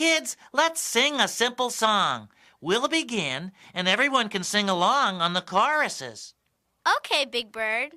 Kids, let's sing a simple song. We'll begin, and everyone can sing along on the choruses. Okay, Big Bird.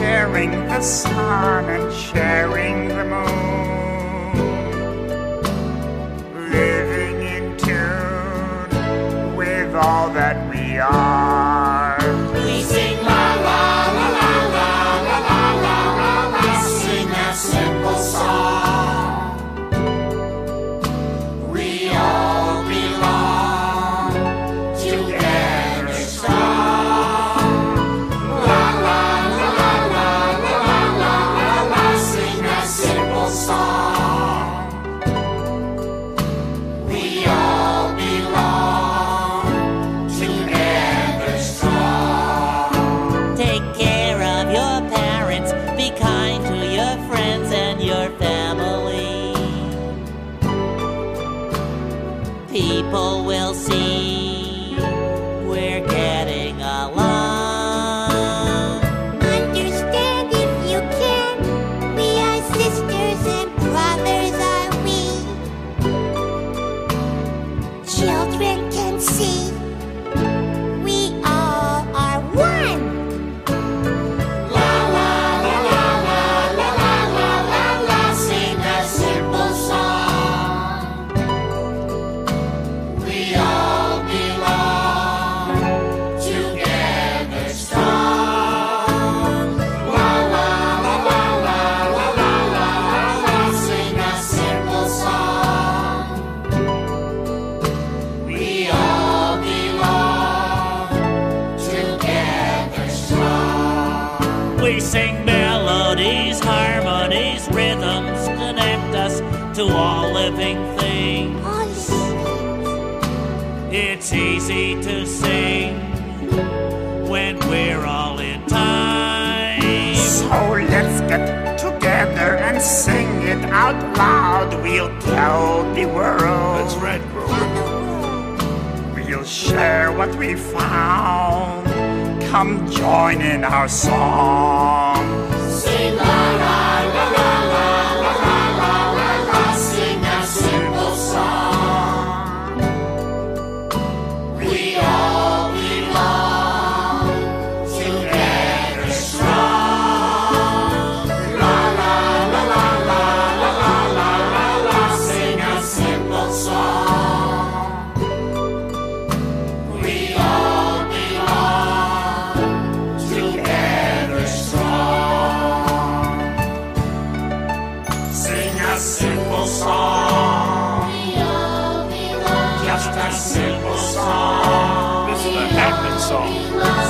sharing the sun and sharing the moon. Living in tune with all that we are. people will see. to all living things. It's easy to sing when we're all in time. So let's get together and sing it out loud. We'll tell the world. That's right, Grover. We'll share what we found. Come join in our song. song.